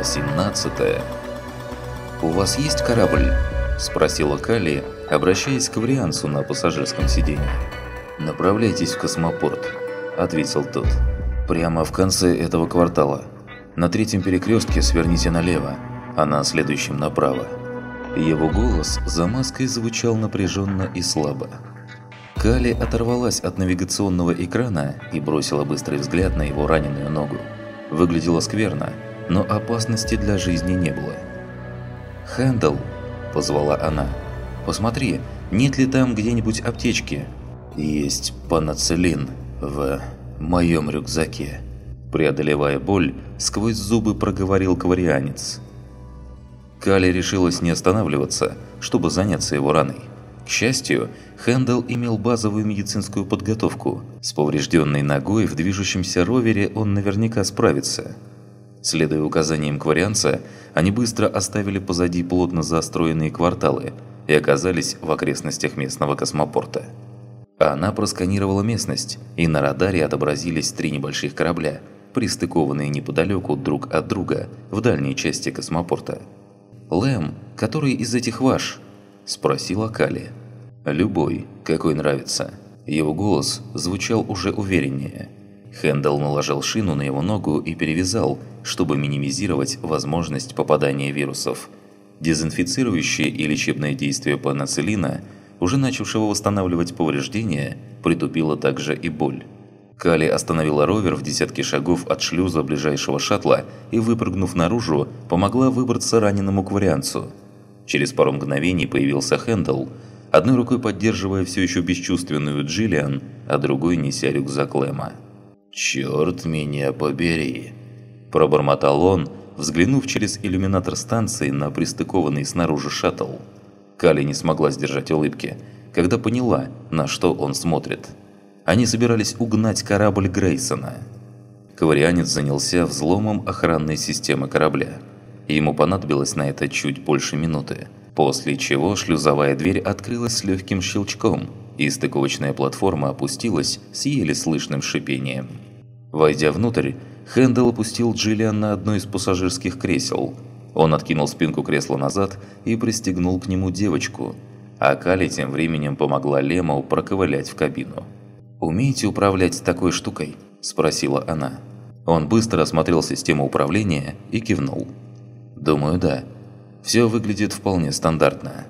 Глава 17 «У вас есть корабль?» – спросила Калли, обращаясь к вариансу на пассажирском сиденье. «Направляйтесь в космопорт», – ответил тот. «Прямо в конце этого квартала. На третьем перекрестке сверните налево, а на следующем направо». Его голос за маской звучал напряженно и слабо. Кали оторвалась от навигационного экрана и бросила быстрый взгляд на его раненую ногу. Выглядело скверно, но опасности для жизни не было. «Хэндл!» – позвала она. «Посмотри, нет ли там где-нибудь аптечки?» «Есть панацелин в моем рюкзаке», – преодолевая боль, сквозь зубы проговорил кварианец. Кали решилась не останавливаться, чтобы заняться его раной. К счастью, Хэндл имел базовую медицинскую подготовку. С поврежденной ногой в движущемся ровере он наверняка справится. Следуя указаниям кварианца, они быстро оставили позади плотно застроенные кварталы и оказались в окрестностях местного космопорта. Она просканировала местность, и на радаре отобразились три небольших корабля, пристыкованные неподалеку друг от друга в дальней части космопорта. «Лэм, который из этих ваш?» – спросила Кали. «Любой, какой нравится». Его голос звучал уже увереннее. Хэндл наложил шину на его ногу и перевязал, чтобы минимизировать возможность попадания вирусов. Дезинфицирующее и лечебное действие панацелина, уже начавшего восстанавливать повреждения, притупило также и боль. Кали остановила ровер в десятке шагов от шлюза ближайшего шаттла и, выпрыгнув наружу, помогла выбраться раненому кварианцу. Через пару мгновений появился Хэндл, одной рукой поддерживая все еще бесчувственную Джиллиан, а другой неся рюкзак Лэма. «Черт меня побери!» – пробормотал он, взглянув через иллюминатор станции на пристыкованный снаружи шаттл. Кали не смогла сдержать улыбки, когда поняла, на что он смотрит – они собирались угнать корабль Грейсона. Коварианец занялся взломом охранной системы корабля. Ему понадобилось на это чуть больше минуты, после чего шлюзовая дверь открылась с легким щелчком, и стыковочная платформа опустилась с еле слышным шипением. Войдя внутрь, Хэндл опустил Джиллиан на одно из пассажирских кресел. Он откинул спинку кресла назад и пристегнул к нему девочку, а Кали тем временем помогла Лему проковылять в кабину. «Умеете управлять такой штукой?» – спросила она. Он быстро осмотрел систему управления и кивнул. «Думаю, да. Все выглядит вполне стандартно».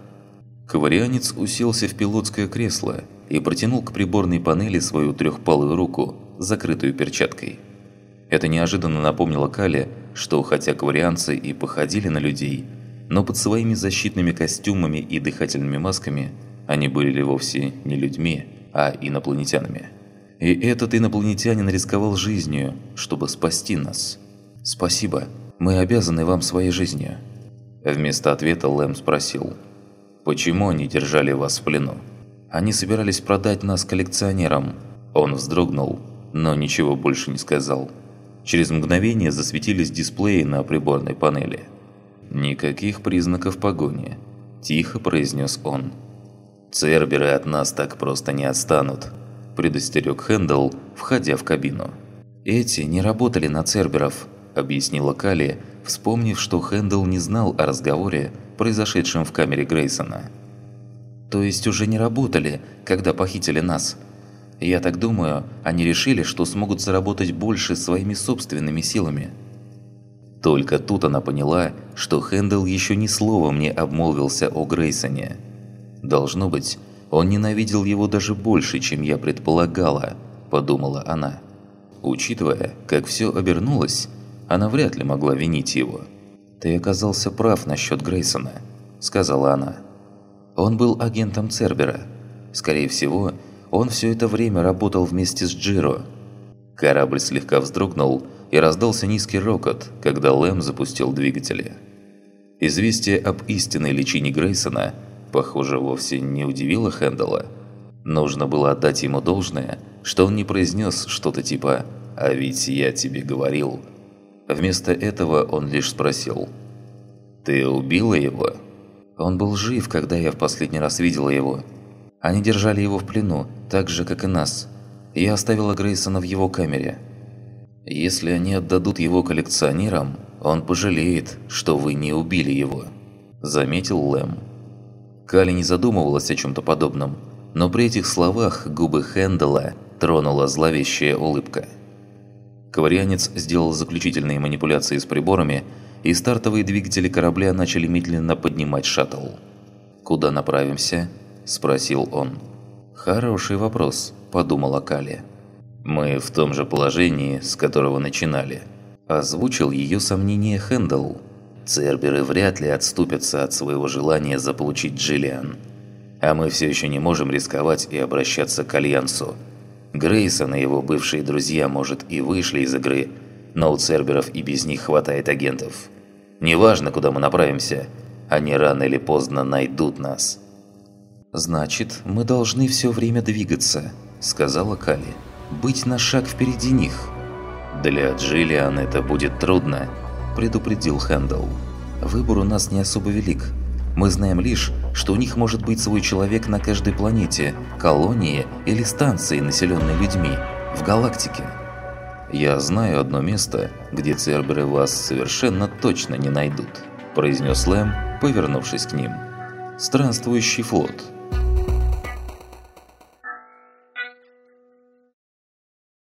Коварианец уселся в пилотское кресло и протянул к приборной панели свою трехпалую руку, закрытую перчаткой. Это неожиданно напомнило Кале, что хотя коварианцы и походили на людей, но под своими защитными костюмами и дыхательными масками они были вовсе не людьми, а инопланетянами. И этот инопланетянин рисковал жизнью, чтобы спасти нас. «Спасибо, мы обязаны вам своей жизнью». Вместо ответа Лэм спросил, «Почему они держали вас в плену?» «Они собирались продать нас коллекционерам». Он вздрогнул, но ничего больше не сказал. Через мгновение засветились дисплеи на приборной панели. «Никаких признаков погони», – тихо произнес он. «Церберы от нас так просто не отстанут», – предостерег Хэндл, входя в кабину. «Эти не работали на Церберов», – объяснила Кали, вспомнив, что Хэндл не знал о разговоре, произошедшем в камере Грейсона. «То есть уже не работали, когда похитили нас?» Я так думаю, они решили, что смогут заработать больше своими собственными силами. Только тут она поняла, что Хэндл еще ни словом не обмолвился о Грейсоне. Должно быть, он ненавидел его даже больше, чем я предполагала, подумала она. Учитывая, как все обернулось, она вряд ли могла винить его. «Ты оказался прав насчет Грейсона», – сказала она. «Он был агентом Цербера. Скорее всего, он все это время работал вместе с Джиро». Корабль слегка вздрогнул и раздался низкий рокот, когда Лэм запустил двигатели. Известие об истинной личине Грейсона – похоже, вовсе не удивило Хэндала. Нужно было отдать ему должное, что он не произнес что-то типа «А ведь я тебе говорил». Вместо этого он лишь спросил «Ты убила его?» Он был жив, когда я в последний раз видела его. Они держали его в плену, так же, как и нас. Я оставила Грейсона в его камере. Если они отдадут его коллекционерам, он пожалеет, что вы не убили его», – заметил Лэм. Кали не задумывалась о чем-то подобном, но при этих словах губы Хэндала тронула зловещая улыбка. Коварианец сделал заключительные манипуляции с приборами, и стартовые двигатели корабля начали медленно поднимать шаттл. «Куда направимся?» – спросил он. «Хороший вопрос», – подумала Кали. «Мы в том же положении, с которого начинали», – озвучил ее сомнение Хэндл. «Церберы вряд ли отступятся от своего желания заполучить Джиллиан. А мы все еще не можем рисковать и обращаться к Альянсу. Грейсон и его бывшие друзья, может, и вышли из игры, но у Церберов и без них хватает агентов. Неважно, куда мы направимся, они рано или поздно найдут нас». «Значит, мы должны все время двигаться», – сказала Кали. «Быть на шаг впереди них». «Для Джиллиан это будет трудно», – предупредил Хэндл. «Выбор у нас не особо велик. Мы знаем лишь, что у них может быть свой человек на каждой планете, колонии или станции, населенной людьми, в галактике. «Я знаю одно место, где церберы вас совершенно точно не найдут», – произнес Лэм, повернувшись к ним. «Странствующий флот».